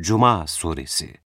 Cuma Suresi.